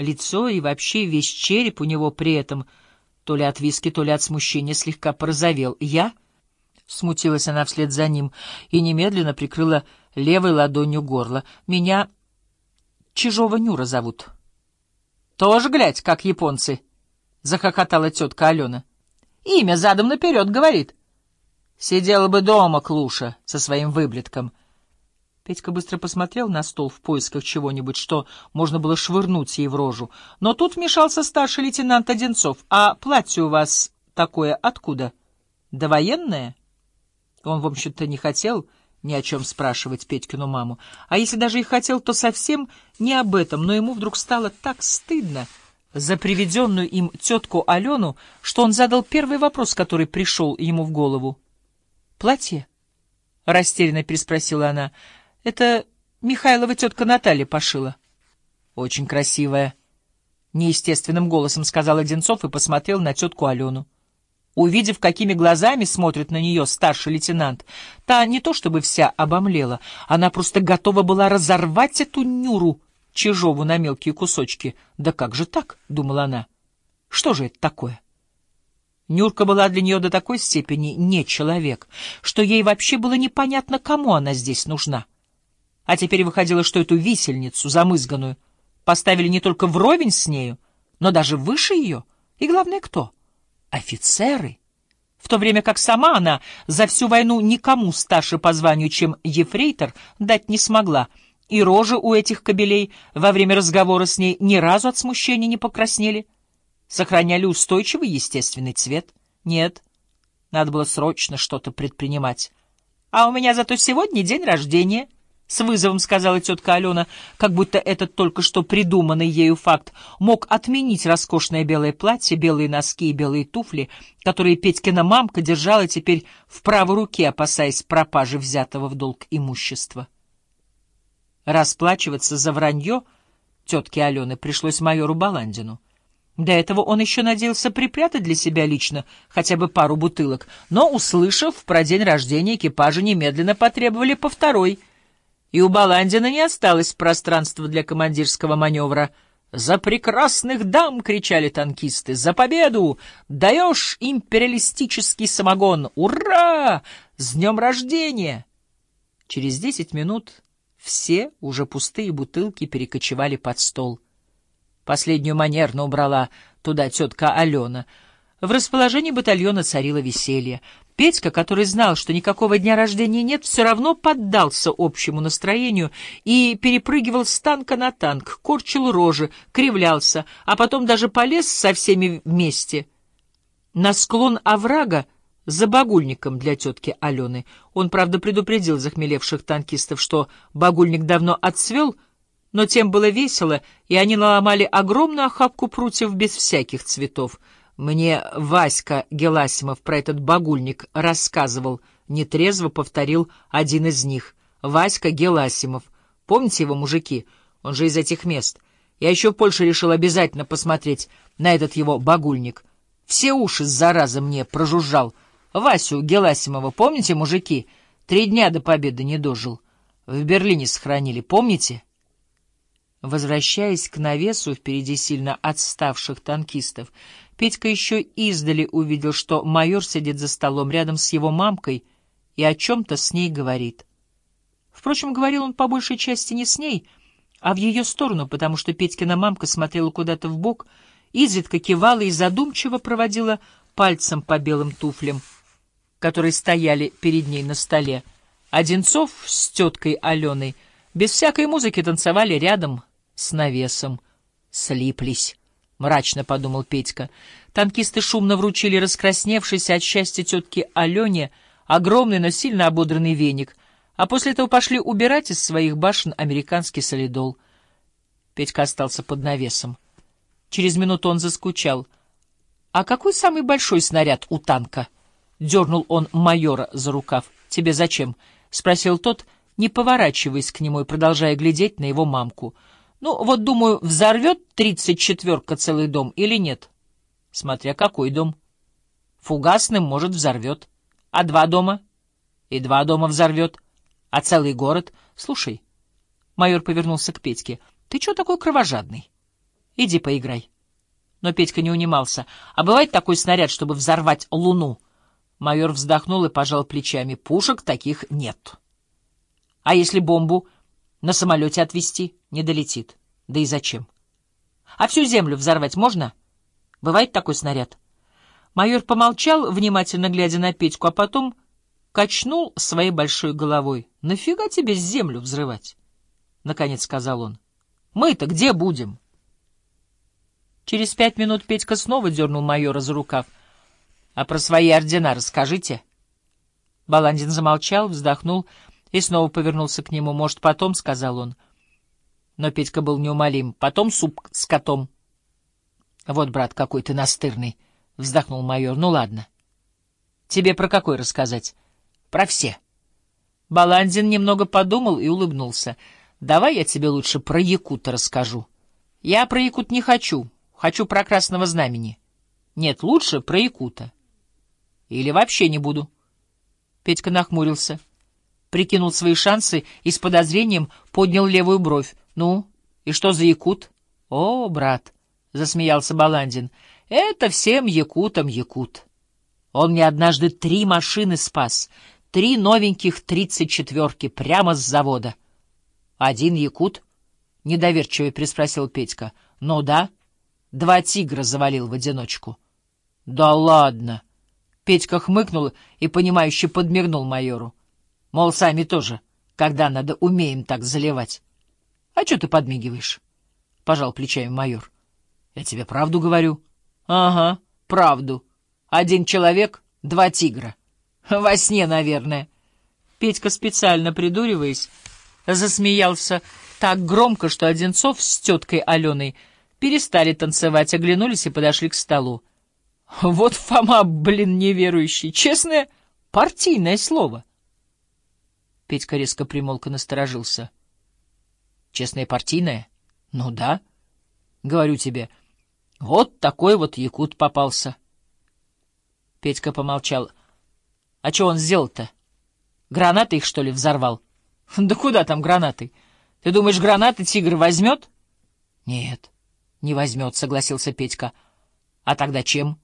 Лицо и вообще весь череп у него при этом, то ли от виски, то ли от смущения, слегка порозовел. «Я?» — смутилась она вслед за ним и немедленно прикрыла левой ладонью горло. «Меня Чижова Нюра зовут». «Тоже, глядь, как японцы!» — захохотала тетка Алена. «Имя задом наперед, — говорит». «Сидела бы дома, Клуша, со своим выблетком». Петька быстро посмотрел на стол в поисках чего-нибудь, что можно было швырнуть ей в рожу. Но тут вмешался старший лейтенант Одинцов. «А платье у вас такое откуда? Довоенное?» Он, в общем-то, не хотел ни о чем спрашивать Петькину маму. А если даже и хотел, то совсем не об этом. Но ему вдруг стало так стыдно за приведенную им тетку Алену, что он задал первый вопрос, который пришел ему в голову. «Платье?» — растерянно переспросила она. — Это Михайлова тетка Наталья пошила. — Очень красивая. Неестественным голосом сказал Одинцов и посмотрел на тетку Алену. Увидев, какими глазами смотрит на нее старший лейтенант, та не то чтобы вся обомлела, она просто готова была разорвать эту Нюру Чижову на мелкие кусочки. «Да как же так?» — думала она. «Что же это такое?» Нюрка была для нее до такой степени не человек, что ей вообще было непонятно, кому она здесь нужна. А теперь выходило, что эту висельницу, замызганную, поставили не только вровень с нею, но даже выше ее. И главное, кто? Офицеры. В то время как сама она за всю войну никому старше по званию, чем ефрейтор, дать не смогла, и рожи у этих кобелей во время разговора с ней ни разу от смущения не покраснели, сохраняли устойчивый естественный цвет. Нет, надо было срочно что-то предпринимать. А у меня зато сегодня день рождения —— с вызовом сказала тетка Алена, как будто этот только что придуманный ею факт мог отменить роскошное белое платье, белые носки и белые туфли, которые Петькина мамка держала теперь в правой руке, опасаясь пропажи взятого в долг имущества. Расплачиваться за вранье тетке Алены пришлось майору Баландину. До этого он еще надеялся припрятать для себя лично хотя бы пару бутылок, но, услышав про день рождения, экипажа немедленно потребовали по второй — и у Баландина не осталось пространства для командирского маневра. «За прекрасных дам!» — кричали танкисты. «За победу! Даешь империалистический самогон! Ура! С днем рождения!» Через десять минут все уже пустые бутылки перекочевали под стол. Последнюю манерно убрала туда тетка Алена. В расположении батальона царило веселье. Петька, который знал, что никакого дня рождения нет, все равно поддался общему настроению и перепрыгивал с танка на танк, корчил рожи, кривлялся, а потом даже полез со всеми вместе. На склон оврага за багульником для тетки Алены. Он, правда, предупредил захмелевших танкистов, что багульник давно отцвел, но тем было весело, и они наломали огромную охапку прутьев без всяких цветов — мне Васька Геласимов про этот багульник рассказывал, нетрезво повторил один из них. Васька Геласимов. Помните его, мужики? Он же из этих мест. Я еще в Польше решил обязательно посмотреть на этот его багульник. Все уши, зараза, мне прожужжал. Васю Геласимова, помните, мужики? Три дня до победы не дожил. В Берлине сохранили, помните? Возвращаясь к навесу впереди сильно отставших танкистов, Петька еще издали увидел, что майор сидит за столом рядом с его мамкой и о чем-то с ней говорит. Впрочем, говорил он по большей части не с ней, а в ее сторону, потому что Петькина мамка смотрела куда-то в бок, изредка кивала и задумчиво проводила пальцем по белым туфлям, которые стояли перед ней на столе. Одинцов с теткой Аленой без всякой музыки танцевали рядом с навесом. Слиплись. — мрачно подумал Петька. Танкисты шумно вручили раскрасневшейся от счастья тетке Алене огромный, но сильно ободранный веник, а после этого пошли убирать из своих башен американский солидол. Петька остался под навесом. Через минуту он заскучал. — А какой самый большой снаряд у танка? — дернул он майора за рукав. — Тебе зачем? — спросил тот, не поворачиваясь к нему и продолжая глядеть на его мамку — ну, вот, думаю, взорвет тридцать четверка целый дом или нет? Смотря какой дом. Фугасным, может, взорвет. А два дома? И два дома взорвет. А целый город? Слушай, майор повернулся к Петьке, ты чего такой кровожадный? Иди поиграй. Но Петька не унимался. А бывает такой снаряд, чтобы взорвать луну? Майор вздохнул и пожал плечами. Пушек таких нет. А если бомбу на самолете отвезти? Не долетит. Да и зачем? А всю землю взорвать можно? Бывает такой снаряд? Майор помолчал, внимательно глядя на Петьку, а потом качнул своей большой головой. «Нафига тебе землю взрывать?» — наконец сказал он. «Мы-то где будем?» Через пять минут Петька снова дернул майора за рукав. «А про свои ордена расскажите». Баландин замолчал, вздохнул и снова повернулся к нему. «Может, потом?» — сказал он. Но Петька был неумолим. «Потом суп с котом». «Вот, брат, какой ты настырный!» — вздохнул майор. «Ну, ладно. Тебе про какой рассказать?» «Про все». Баландин немного подумал и улыбнулся. «Давай я тебе лучше про Якута расскажу». «Я про Якут не хочу. Хочу про Красного Знамени». «Нет, лучше про Якута». «Или вообще не буду». Петька нахмурился, прикинул свои шансы и с подозрением поднял левую бровь. «Ну, и что за Якут?» «О, брат!» — засмеялся Баландин. «Это всем якутам якут. Он мне однажды три машины спас, три новеньких тридцать четверки прямо с завода». «Один якут?» — недоверчиво приспросил Петька. «Ну да, два тигра завалил в одиночку». «Да ладно!» Петька хмыкнул и, понимающе подмигнул майору. Мол, сами тоже, когда надо, умеем так заливать. — А что ты подмигиваешь? — пожал плечами майор. Я тебе правду говорю. Ага, правду. Один человек, два тигра. Во сне, наверное. Петька, специально придуриваясь, засмеялся так громко, что Одинцов с теткой Аленой перестали танцевать, оглянулись и подошли к столу. Вот Фома, блин, неверующий. Честное партийное слово. Петька резко примолк и насторожился. Честное партийное? Ну да. Говорю тебе, — вот такой вот якут попался. Петька помолчал. — А что он сделал-то? Гранаты их, что ли, взорвал? — Да куда там гранаты? Ты думаешь, гранаты тигр возьмет? — Нет, не возьмет, — согласился Петька. — А тогда чем?